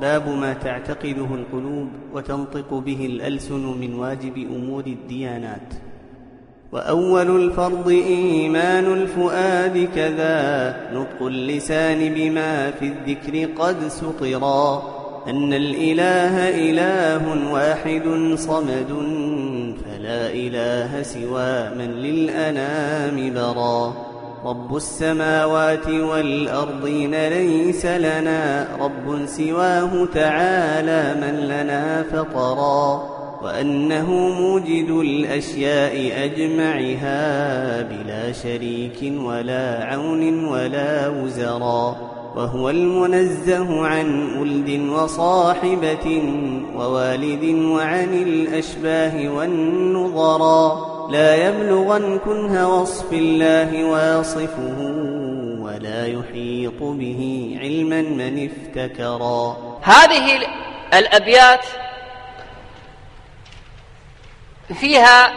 باب ما تعتقده القلوب وتنطق به الألسن من واجب أمور الديانات. وأول الفرض إيمان الفؤاد كذا نطق اللسان بما في الذكر قد سطرا. أن الإله إله واحد صمد فلا إله سوى من للأنام برا. رب السماوات والأرضين ليس لنا رب سواه تعالى من لنا فطرا وأنه موجد الأشياء أجمعها بلا شريك ولا عون ولا وزرا وهو المنزه عن ولد وصاحبة ووالد وعن الأشباه والنظرا. لا يبلغن كنه وصف الله واصفه ولا يحيط به علما من افتكرا. هذه الأبيات فيها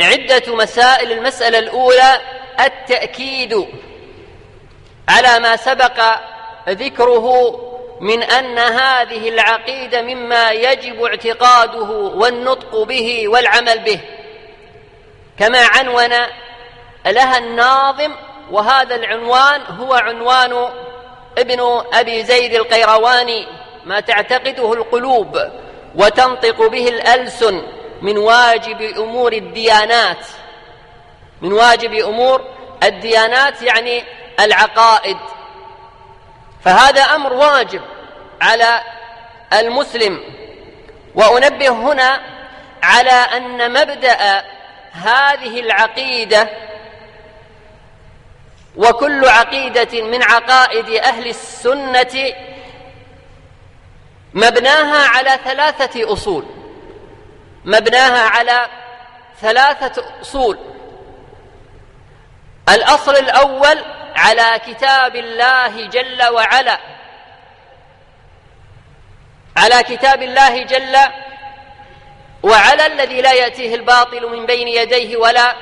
عدة مسائل. المسألة الأولى التأكيد على ما سبق ذكره من أن هذه العقيدة مما يجب اعتقاده والنطق به والعمل به. كما عنون لها الناظم وهذا العنوان هو عنوان ابن أبي زيد القيرواني ما تعتقده القلوب وتنطق به الألسن من واجب أمور الديانات. من واجب أمور الديانات يعني العقائد. فهذا أمر واجب على المسلم. وأنبه هنا على أن مبدأ هذه العقيدة وكل عقيدة من عقائد أهل السنة مبناها على ثلاثة أصول. مبناها على ثلاثة أصول. الأصل الأول على كتاب الله جل وعلا. على كتاب الله جل وعلى الذي لا يأتيه الباطل من بين يديه ولا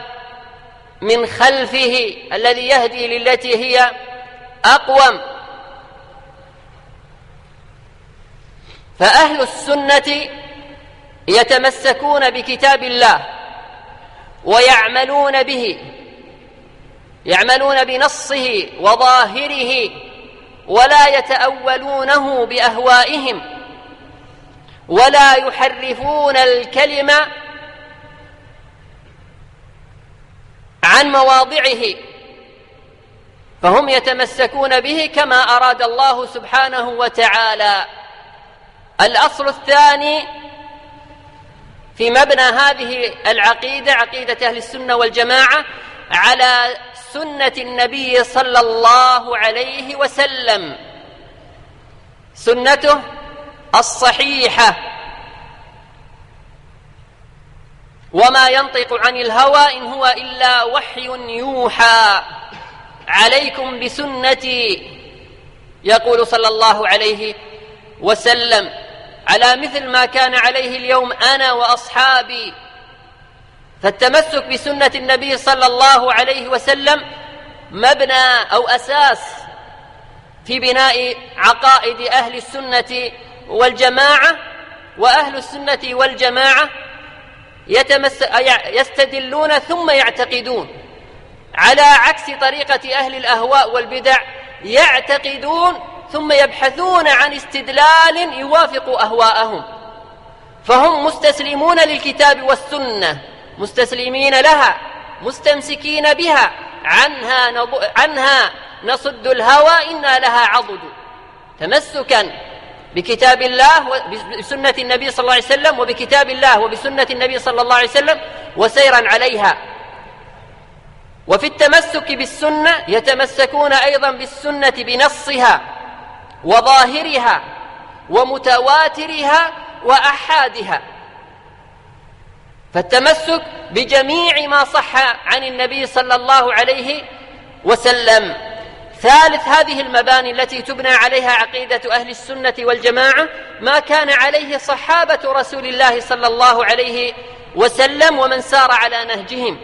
من خلفه الذي يهدي للتي هي أقوم. فأهل السنة يتمسكون بكتاب الله ويعملون به يعملون بنصه وظاهره ولا يتأولونه بأهوائهم. ولا يحرفون الكلمة عن مواضعه فهم يتمسكون به كما أراد الله سبحانه وتعالى. الأصل الثاني في مبنى هذه العقيدة عقيدة أهل السنة والجماعة على سنة النبي صلى الله عليه وسلم. سنته الصحيحة. وما ينطق عن الهوى إن هو إلا وحي يوحى. عليكم بسنتي يقول صلى الله عليه وسلم على مثل ما كان عليه اليوم أنا وأصحابي. فالتمسك بسنة النبي صلى الله عليه وسلم مبنى أو أساس في بناء عقائد أهل السنة والجماعة وأهل السنة والجماعة يتمس يستدلون ثم يعتقدون. على عكس طريقة أهل الأهواء والبدع يعتقدون ثم يبحثون عن استدلال يوافق أهواءهم. فهم مستسلمون للكتاب والسنة مستسلمين لها مستمسكين بها. عنها, نض... عنها نصد الهوى إنا لها عضد. تمسكا بكتاب الله وبسنة النبي صلى الله عليه وسلم وبكتاب الله وبسنة النبي صلى الله عليه وسلم وسيرا عليها. وفي التمسك بالسنة يتمسكون أيضا بالسنة بنصها وظاهرها ومتواترها وأحادها. فالتمسك بجميع ما صح عن النبي صلى الله عليه وسلم. ثالث هذه المباني التي تبنى عليها عقيدة أهل السنة والجماعة ما كان عليه صحابة رسول الله صلى الله عليه وسلم ومن سار على نهجهم.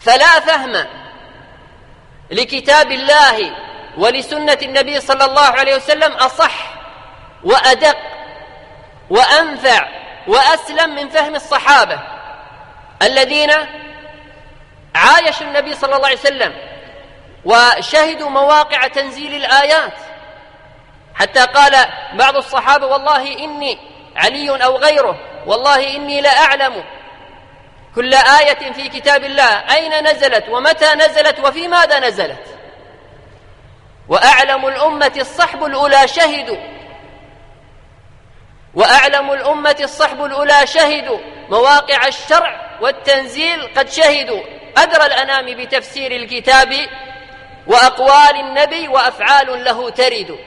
فلا فهم لكتاب الله ولسنة النبي صلى الله عليه وسلم أصح وأدق وأنفع وأسلم من فهم الصحابة الذين عايشوا النبي صلى الله عليه وسلم وشهدوا مواقع تنزيل الآيات. حتى قال بعض الصحابة والله إني علي أو غيره والله إني لأعلم كل آية في كتاب الله أين نزلت ومتى نزلت وفي ماذا نزلت. وأعلم الأمة الصحب الأولى شهدوا وأعلم الأمة الصحب الأولى شهدوا مواقع الشرع والتنزيل قد شهدوا. أدرى الأنام بتفسير الكتاب وأقوال النبي وأفعال له ترد.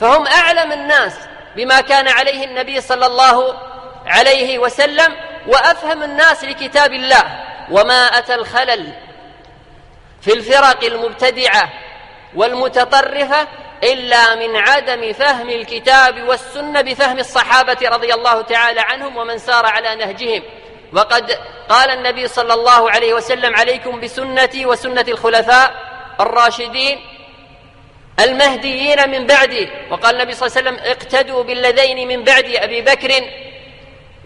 فهم أعلم الناس بما كان عليه النبي صلى الله عليه وسلم وأفهم الناس لكتاب الله وما أتى الخلل في الفرق المبتدعة والمتطرفة إلا من عدم فهم الكتاب والسنة بفهم الصحابة رضي الله تعالى عنهم ومن سار على نهجهم. وقد قال النبي صلى الله عليه وسلم عليكم بسنتي وسنة الخلفاء الراشدين المهديين من بعدي. وقال النبي صلى الله عليه وسلم اقتدوا بالذين من بعد أبي بكر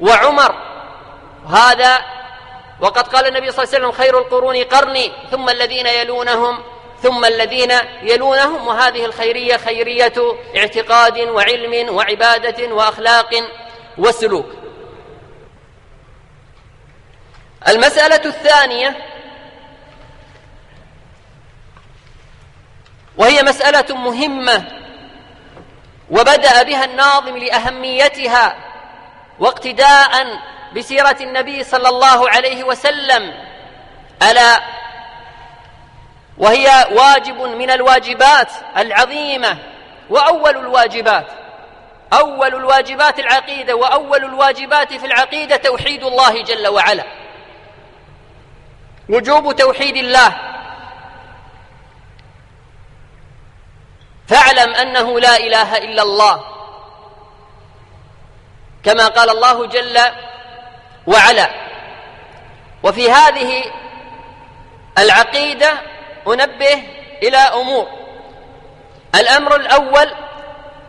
وعمر. هذا وقد قال النبي صلى الله عليه وسلم خير القرون قرني ثم الذين يلونهم ثم الذين يلونهم. وهذه الخيرية خيرية اعتقاد وعلم وعبادة وأخلاق وسلوك. المسألة الثانية وهي مسألة مهمة وبدأ بها الناظم لأهميتها واقتداء بسيرة النبي صلى الله عليه وسلم ألا وهي واجب من الواجبات العظيمة وأول الواجبات أول الواجبات العقيدة وأول الواجبات في العقيدة توحيد الله جل وعلا. وجوب توحيد الله. فاعلم أنه لا إله إلا الله. كما قال الله جل وعلا. وفي هذه العقيدة أنبه إلى أمور. الأمر الأول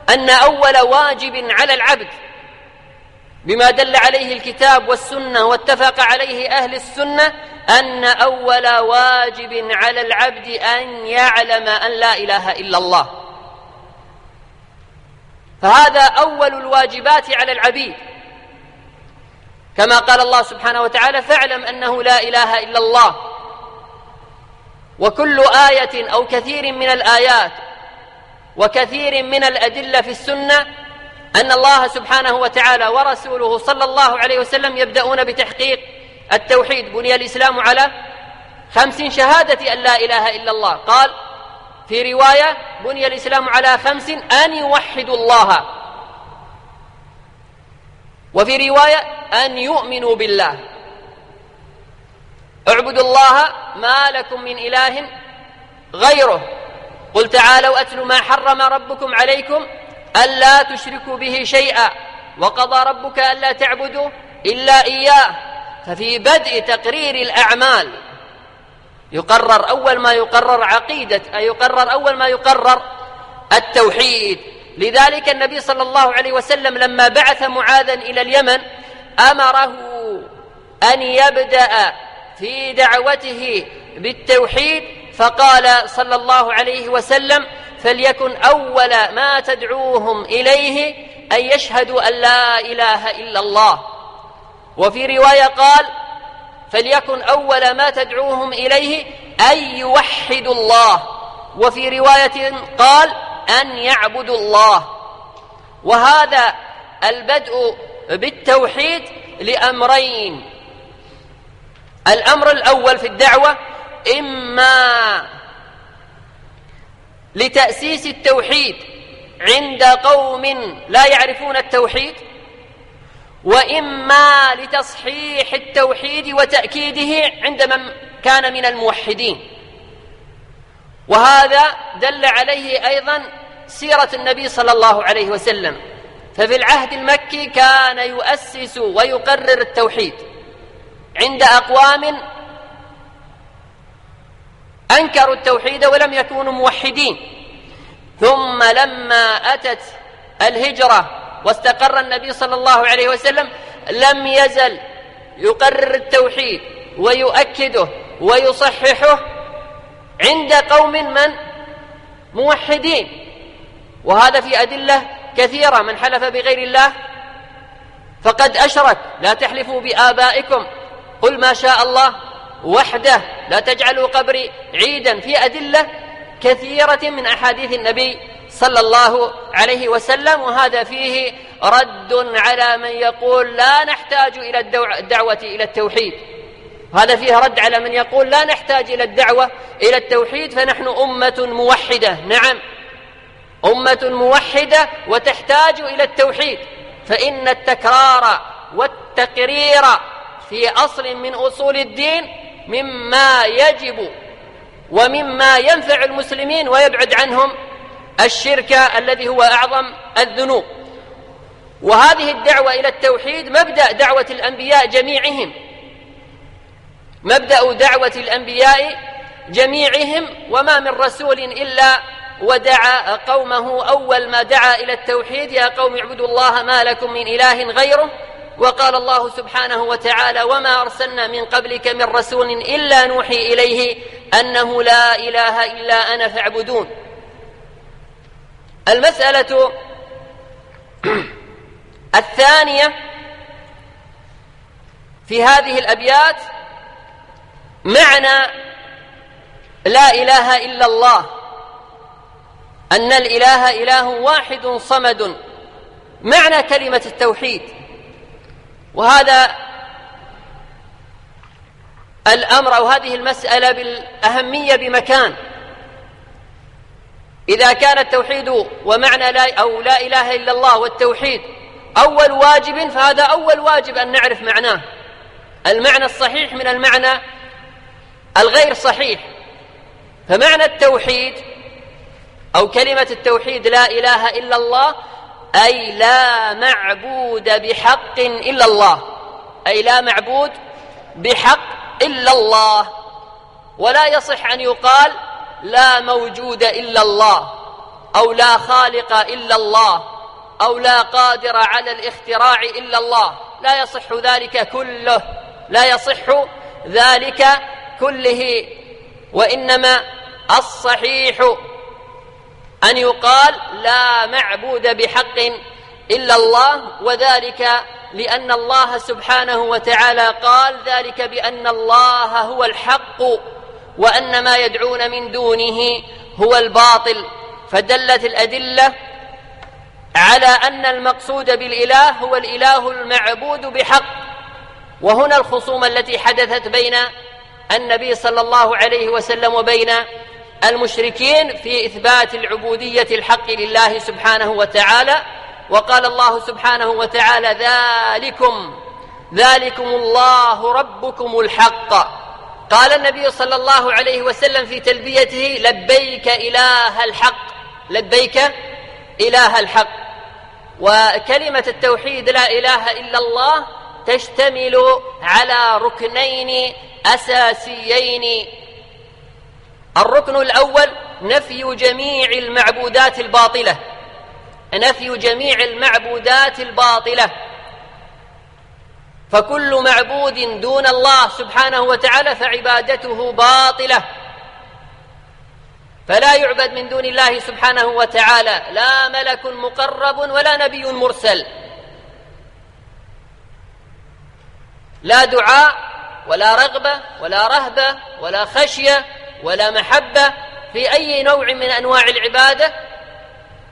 أن أول واجب على العبد بما دل عليه الكتاب والسنة واتفق عليه أهل السنة أن أول واجب على العبد أن يعلم أن لا إله إلا الله. فهذا أول الواجبات على العبيد. كما قال الله سبحانه وتعالى فاعلم أنه لا إله إلا الله. وكل آية أو كثير من الآيات وكثير من الأدلة في السنة أن الله سبحانه وتعالى ورسوله صلى الله عليه وسلم يبدأون بتحقيق التوحيد. بني الإسلام على خمس شهادة أن لا إله إلا الله. قال في رواية بني الإسلام على خمس أن يوحدوا الله. وفي رواية أن يؤمنوا بالله. اعبدوا الله ما لكم من إله غيره. قل تعالوا أتل ما حرم ربكم عليكم ألا تشركوا به شيئا وقضى ربك ألا تعبدوا إلا إياه. ففي بدء تقرير الأعمال يقرر أول ما يقرر عقيدة أي يقرر أول ما يقرر التوحيد. لذلك النبي صلى الله عليه وسلم لما بعث معاذا إلى اليمن أمره أن يبدأ في دعوته بالتوحيد فقال صلى الله عليه وسلم فليكن أول ما تدعوهم إليه أن يشهدوا أن لا إله إلا الله. وفي رواية قال فليكن أول ما تدعوهم إليه أن يوحدوا الله. وفي رواية قال أن يعبدوا الله. وهذا البدء بالتوحيد لأمرين. الأمر الأول في الدعوة إما لتأسيس التوحيد عند قوم لا يعرفون التوحيد وإما لتصحيح التوحيد وتأكيده عند من كان من الموحدين. وهذا دل عليه أيضا سيرة النبي صلى الله عليه وسلم. ففي العهد المكي كان يؤسس ويقرر التوحيد عند أقوام أنكروا التوحيد ولم يكونوا موحدين. ثم لما أتت الهجرة واستقر النبي صلى الله عليه وسلم لم يزل يقرر التوحيد ويؤكده ويصححه عند قوم من؟ موحدين. وهذا في أدلة كثيرة من حلف بغير الله فقد أشرك. لا تحلفوا بآبائكم. قل ما شاء الله وحده لا تجعلوا قبري عيدا في أدلة كثيرة من أحاديث النبي صلى الله عليه وسلم وهذا فيه رد على من يقول لا نحتاج إلى الدعوة إلى التوحيد. هذا فيه رد على من يقول لا نحتاج إلى الدعوة إلى التوحيد فنحن أمة موحدة. نعم. أمة موحدة وتحتاج إلى التوحيد. فإن التكرار والتقرير في أصل من أصول الدين مما يجب ومما ينفع المسلمين ويبعد عنهم الشرك الذي هو أعظم الذنوب. وهذه الدعوة إلى التوحيد مبدأ دعوة الأنبياء جميعهم. مبدأ دعوة الأنبياء جميعهم وما من رسول إلا ودعا قومه أول ما دعا إلى التوحيد. يا قوم اعبدوا الله ما لكم من إله غيره. وقال الله سبحانه وتعالى وما أرسلنا من قبلك من رسول إلا نوحي إليه أنه لا إله إلا أنا فاعبدون. المسألة الثانية في هذه الأبيات معنى لا إله إلا الله أن الإله إله واحد صمد معنى كلمة التوحيد. وهذا الأمر أو هذه المسألة بالأهمية بمكان. إذا كان التوحيد ومعنى لا أو لا إله إلا الله والتوحيد أول واجب فهذا أول واجب أن نعرف معناه. المعنى الصحيح من المعنى الغير صحيح. فمعنى التوحيد أو كلمة التوحيد لا إله إلا الله أي لا معبود بحق إلا الله. أي لا معبود بحق إلا الله. ولا يصح أن يقال لا موجود إلا الله أو لا خالق إلا الله أو لا قادر على الاختراع إلا الله. لا يصح ذلك كله. لا يصح ذلك كله. وإنما الصحيح أن يقال لا معبود بحق إلا الله وذلك لأن الله سبحانه وتعالى قال ذلك بأن الله هو الحق وأن ما يدعون من دونه هو الباطل. فدلت الأدلة على أن المقصود بالإله هو الإله المعبود بحق. وهنا الخصومة التي حدثت بين النبي صلى الله عليه وسلم وبين المشركين في إثبات العبودية الحق لله سبحانه وتعالى وقال الله سبحانه وتعالى ذلكم ذلكم الله ربكم الحق. قال النبي صلى الله عليه وسلم في تلبيته لبيك إله الحق لبيك إله الحق. وكلمة التوحيد لا إله إلا الله تشتمل على ركنين أساسيين الركن الأول نفي جميع المعبودات الباطلة. نفي جميع المعبودات الباطلة. فكل معبود دون الله سبحانه وتعالى فعبادته باطلة. فلا يعبد من دون الله سبحانه وتعالى. لا ملك مقرب ولا نبي مرسل. لا دعاء ولا رغبة ولا رهبة ولا خشية ولا محبة في أي نوع من أنواع العبادة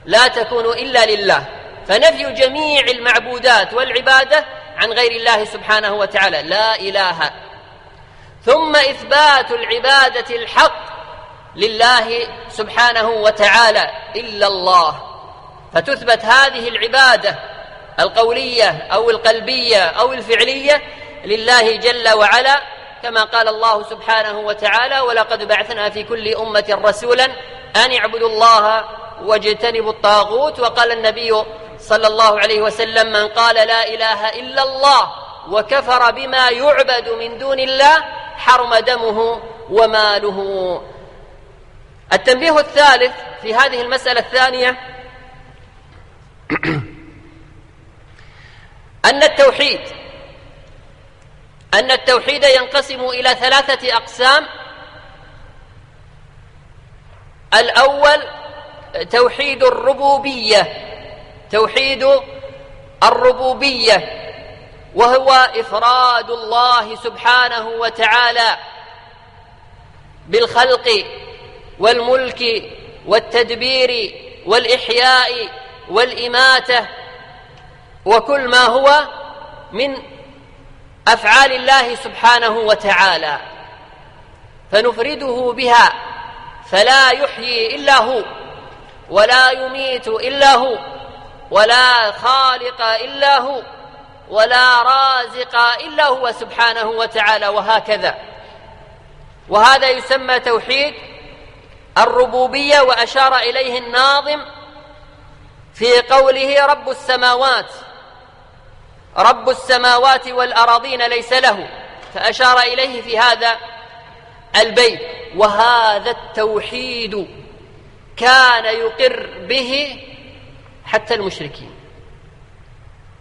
لا تكون إلا لله. فنفي جميع المعبودات والعبادة عن غير الله سبحانه وتعالى. لا إله. ثم إثبات العبادة الحق لله سبحانه وتعالى. إلا الله. فتثبت هذه العبادة القولية أو القلبية أو الفعلية لله جل وعلا كما قال الله سبحانه وتعالى ولقد بعثنا في كل أمة رسولا أن اعبدوا الله واجتنبوا الطاغوت وقال النبي صلى الله عليه وسلم من قال لا إله إلا الله وكفر بما يعبد من دون الله حرم دمه وماله التنبيه الثالث في هذه المسألة الثانية أن التوحيد أن التوحيد ينقسم إلى ثلاثة أقسام. الأول توحيد الربوبية توحيد الربوبية وهو إفراد الله سبحانه وتعالى بالخلق والملك والتدبير والإحياء والإماتة وكل ما هو من أفعال الله سبحانه وتعالى فنفرده بها فلا يحيي إلا هو ولا يميت إلا هو ولا خالق إلا هو ولا رازق إلا هو سبحانه وتعالى وهكذا. وهذا يسمى توحيد الربوبية وأشار إليه الناظم في قوله رب السماوات. رب السماوات والأراضين ليس له. فأشار إليه في هذا البيت. وهذا التوحيد كان يقر به حتى المشركين.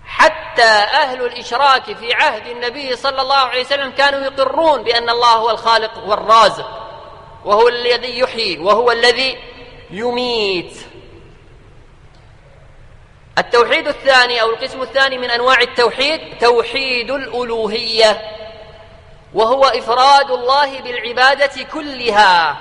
حتى أهل الإشراك في عهد النبي صلى الله عليه وسلم كانوا يقرون بأن الله هو الخالق والرازق. وهو الذي يحيي. وهو الذي يميت. التوحيد الثاني أو القسم الثاني من أنواع التوحيد توحيد الألوهية وهو إفراد الله بالعبادة كلها.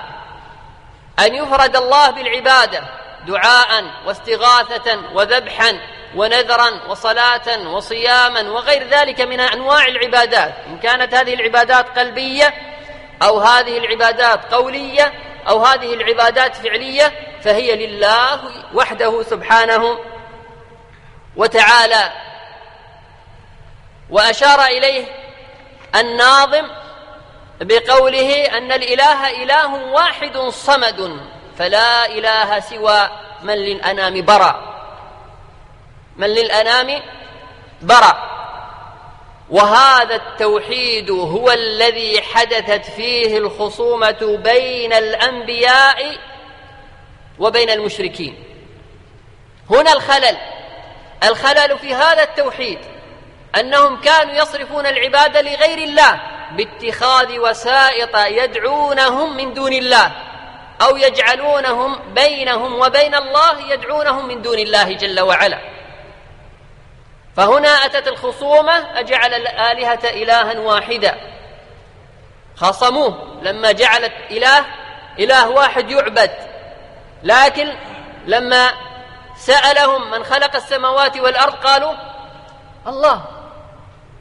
أن يفرد الله بالعبادة دعاء واستغاثة وذبحا ونذرا وصلاة وصياما وغير ذلك من أنواع العبادات. إن كانت هذه العبادات قلبية أو هذه العبادات قولية أو هذه العبادات فعلية فهي لله وحده سبحانه وتعالى. وأشار إليه الناظم بقوله أن الإله إله واحد صمد فلا إله سوى من للأنام برأ. من للأنام برأ. وهذا التوحيد هو الذي حدثت فيه الخصومة بين الأنبياء وبين المشركين. هنا الخلل. الخلل في هذا التوحيد أنهم كانوا يصرفون العبادة لغير الله باتخاذ وسائط يدعونهم من دون الله أو يجعلونهم بينهم وبين الله يدعونهم من دون الله جل وعلا. فهنا أتت الخصومة أجعل الآلهة إلها واحدا. خصموه لما جعلت إله إله واحد يعبد. لكن لما سألهم من خلق السماوات والأرض قالوا الله.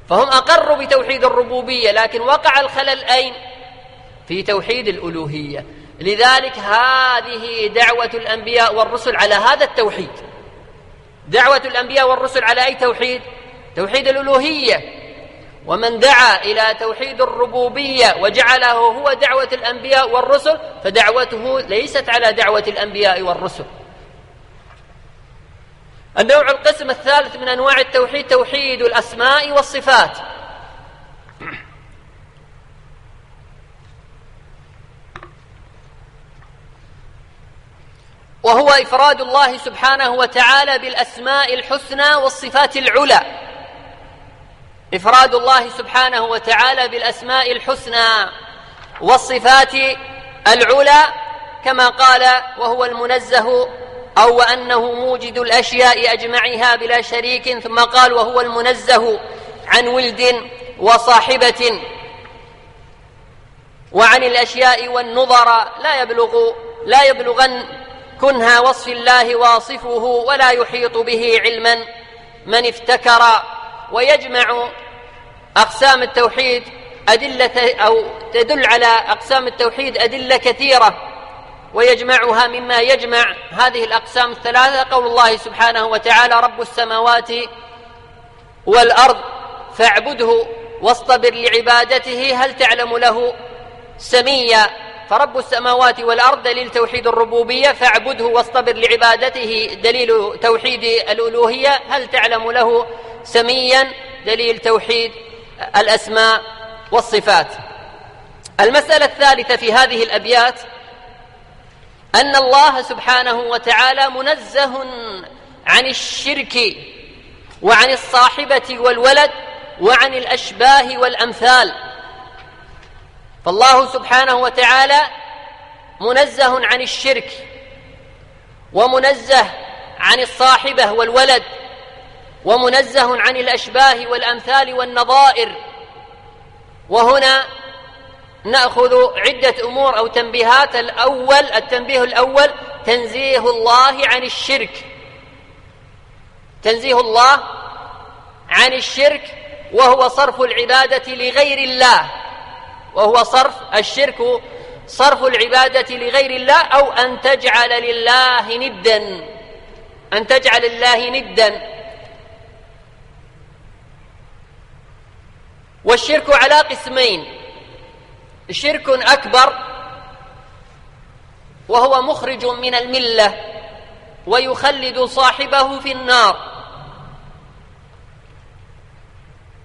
فهم أقروا بتوحيد الربوبية لكن وقع الخلل أين؟ في توحيد الألوهية. لذلك هذه دعوة الأنبياء والرسل على هذا التوحيد. دعوة الأنبياء والرسل على أي توحيد؟ توحيد الألوهية. ومن دعا إلى توحيد الربوبية وجعله هو دعوة الأنبياء والرسل فدعوته ليست على دعوة الأنبياء والرسل. النوع القسم الثالث من أنواع التوحيد توحيد الأسماء والصفات. وهو إفراد الله سبحانه وتعالى بالأسماء الحسنى والصفات العلى. إفراد الله سبحانه وتعالى بالأسماء الحسنى والصفات العلى كما قال وهو المنزه أو أنه موجد الأشياء أجمعها بلا شريك ثم قال وهو المنزه عن ولد وصاحبة. وعن الأشياء والنظر لا يبلغ لا يبلغن كنها وصف الله واصفه ولا يحيط به علما من افتكر. ويجمع أقسام التوحيد أدلة أو تدل على أقسام التوحيد أدلة كثيرة. ويجمعها مما يجمع. هذه الأقسام الثلاثة قول الله سبحانه وتعالى رب السماوات والأرض فاعبده واصطبر لعبادته هل تعلم له سميا؟ فرب السماوات والأرض دليل توحيد الربوبية فاعبده واصطبر لعبادته دليل توحيد الألوهية هل تعلم له سميا؟ دليل توحيد الأسماء والصفات. المسألة الثالثة في هذه الأبيات أن الله سبحانه وتعالى منزه عن الشرك وعن الصاحبة والولد وعن الأشباه والأمثال. فالله سبحانه وتعالى منزه عن الشرك ومنزه عن الصاحبة والولد ومنزه عن الأشباه والأمثال والنظائر. وهنا نأخذ عدة أمور أو تنبيهات. الأول التنبيه الأول تنزيه الله عن الشرك. تنزيه الله عن الشرك وهو صرف العبادة لغير الله. وهو صرف الشرك صرف العبادة لغير الله أو أن تجعل لله ندا. أن تجعل لله ندا. والشرك على قسمين. شرك أكبر وهو مخرج من الملة ويخلد صاحبه في النار.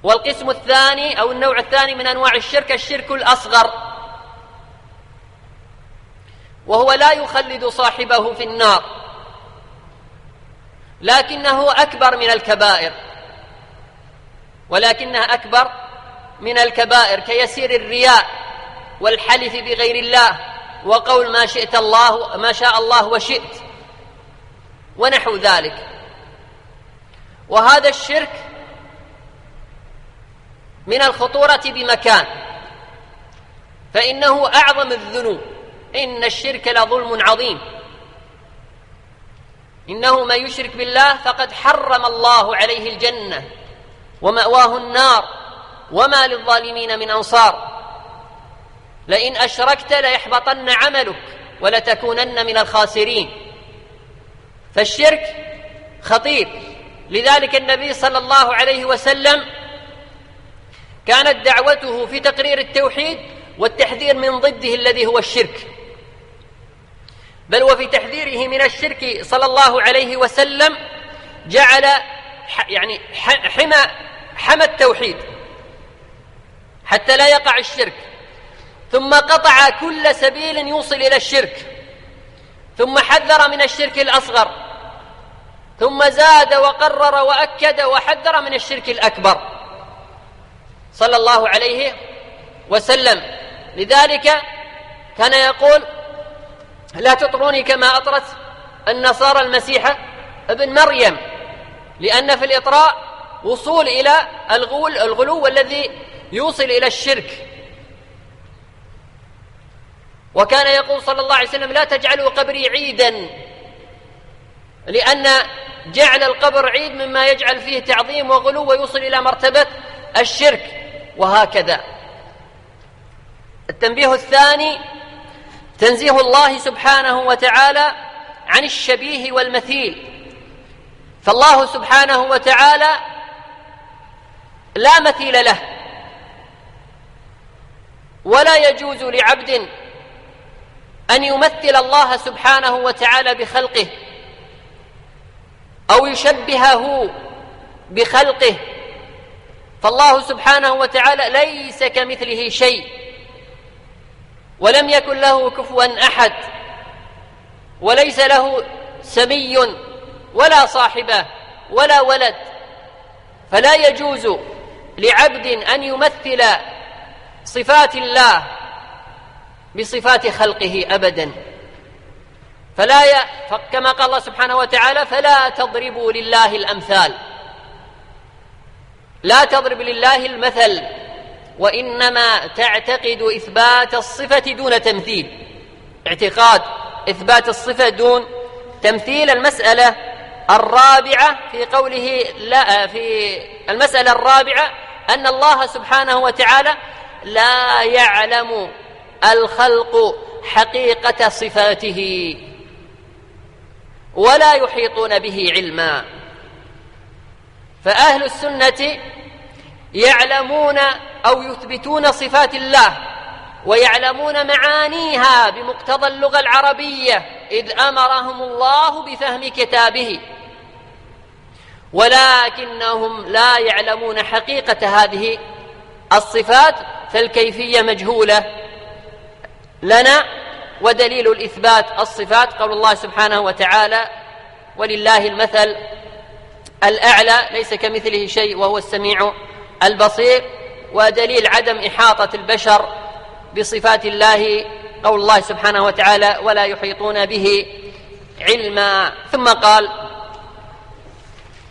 والقسم الثاني أو النوع الثاني من أنواع الشرك الشرك الأصغر وهو لا يخلد صاحبه في النار لكنه أكبر من الكبائر ولكنها أكبر من الكبائر كيسير الرياء. والحلف بغير الله وقول ما شئت الله ما شاء الله وشئت ونحو ذلك. وهذا الشرك من الخطورة بمكان فإنه أعظم الذنوب. إن الشرك لظلم عظيم. إنه من يشرك بالله فقد حرم الله عليه الجنة ومأواه النار وما للظالمين من أنصار. لئن أشركت ليحبطن عملك ولتكونن من الخاسرين. فالشرك خطير. لذلك النبي صلى الله عليه وسلم كانت دعوته في تقرير التوحيد والتحذير من ضده الذي هو الشرك. بل وفي تحذيره من الشرك صلى الله عليه وسلم جعل يعني حمى حمى التوحيد حتى لا يقع الشرك. ثم قطع كل سبيل يوصل إلى الشرك. ثم حذر من الشرك الأصغر. ثم زاد وقرر وأكد وحذر من الشرك الأكبر. صلى الله عليه وسلم. لذلك كان يقول لا تطروني كما أطرت النصارى المسيح ابن مريم لأن في الإطراء وصول إلى الغلو الغلو الذي يوصل إلى الشرك. وكان يقول صلى الله عليه وسلم لا تجعلوا قبري عيدا لأن جعل القبر عيد مما يجعل فيه تعظيم وغلو ويوصل إلى مرتبة الشرك وهكذا. التنبيه الثاني تنزيه الله سبحانه وتعالى عن الشبيه والمثيل. فالله سبحانه وتعالى لا مثيل له ولا يجوز لعبد أن يمثل الله سبحانه وتعالى بخلقه أو يشبهه بخلقه. فالله سبحانه وتعالى ليس كمثله شيء ولم يكن له كفوا أحد وليس له سمي ولا صاحبة ولا ولد. فلا يجوز لعبد أن يمثل صفات الله بصفات خلقه ابدا. فلا ي... كما قال الله سبحانه وتعالى فلا تضربوا لله الأمثال. لا تضرب لله المثل وإنما تعتقد إثبات الصفة دون تمثيل. اعتقاد إثبات الصفة دون تمثيل المسألة الرابعة في قوله لا في المسألة الرابعة أن الله سبحانه وتعالى لا يعلم الخلق حقيقة صفاته ولا يحيطون به علما. فأهل السنة يعلمون أو يثبتون صفات الله ويعلمون معانيها بمقتضى اللغة العربية إذ أمرهم الله بفهم كتابه. ولكنهم لا يعلمون حقيقة هذه الصفات فالكيفية مجهولة. لنا ودليل الإثبات الصفات قول الله سبحانه وتعالى ولله المثل الأعلى ليس كمثله شيء وهو السميع البصير ودليل عدم إحاطة البشر بصفات الله قول الله سبحانه وتعالى ولا يحيطون به علما. ثم قال